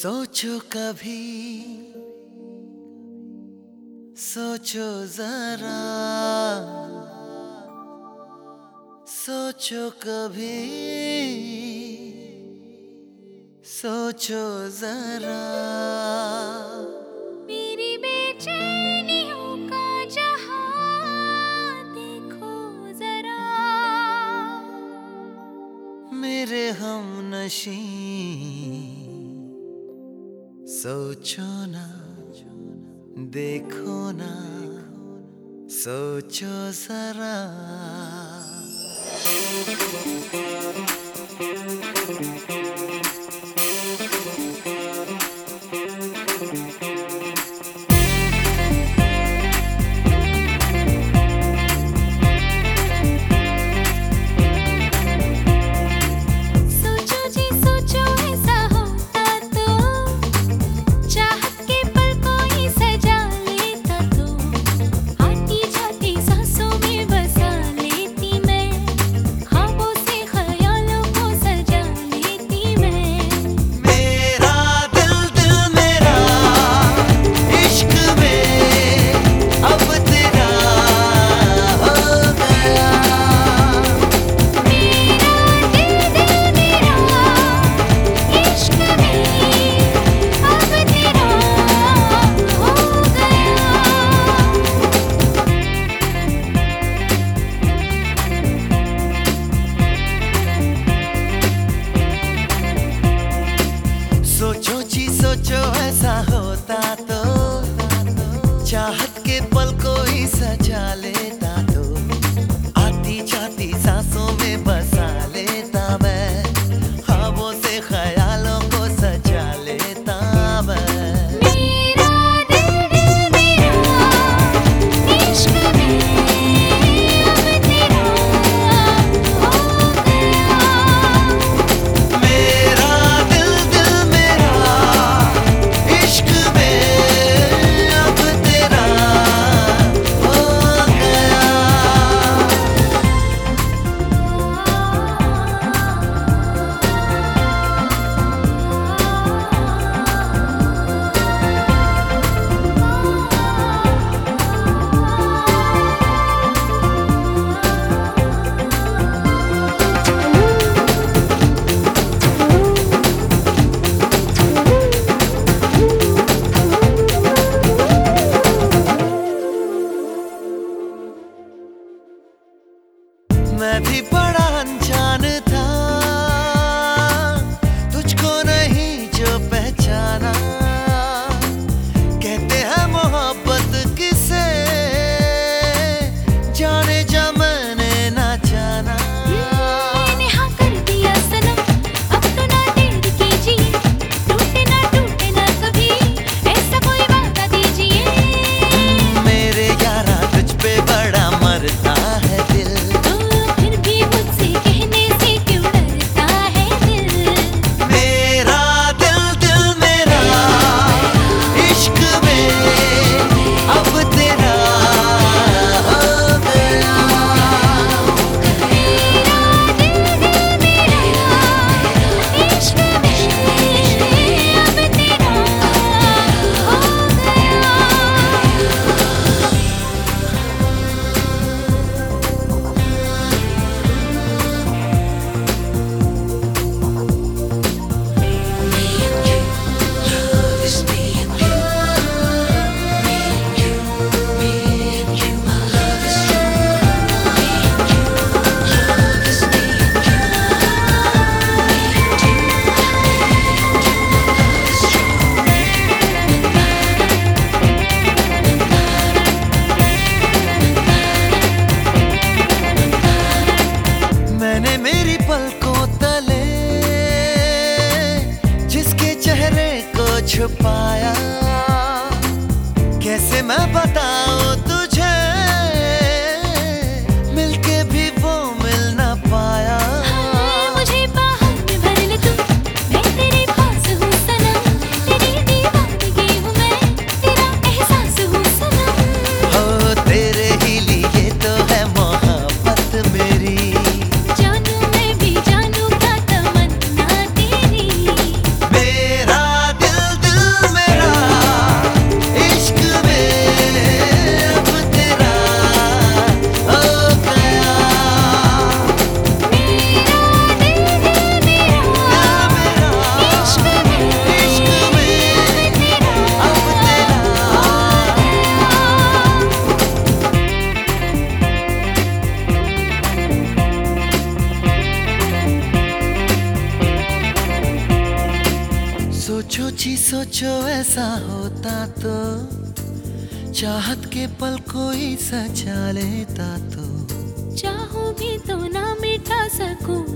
सोचो कभी सोचो जरा सोचो कभी सोचो जरा। मेरी बेटी तेरे हम नशी सोचो ना देखो ना सोचो सरा बसा लेता मैं। i Shana. कैसे मैं बताऊँ सोची सोचो ऐसा होता तो चाहत के पल कोई सजा लेता तो। चाहूँ भी तो ना मिटा सकूँ।